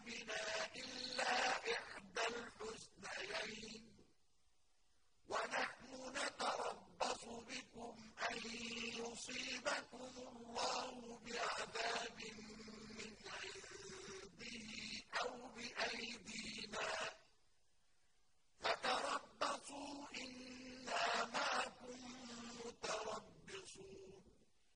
بنا إلا إحدى الحسنيين ونحن نتربص بكم أن يصيبكم